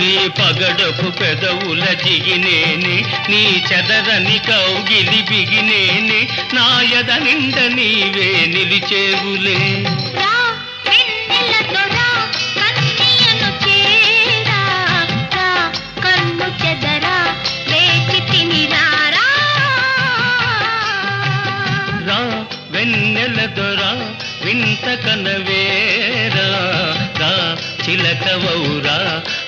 నీ పగడపు పెదవుల జిగినేని నీ చెదరని కౌగిలి బిగినేని నాయద నిండ నీవే నిలిచేవులే. రా వెన్నెలతో రా కన్నీయను చిలకవౌరా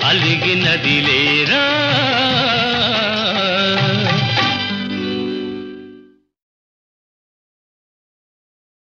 అలిగినది లేరా?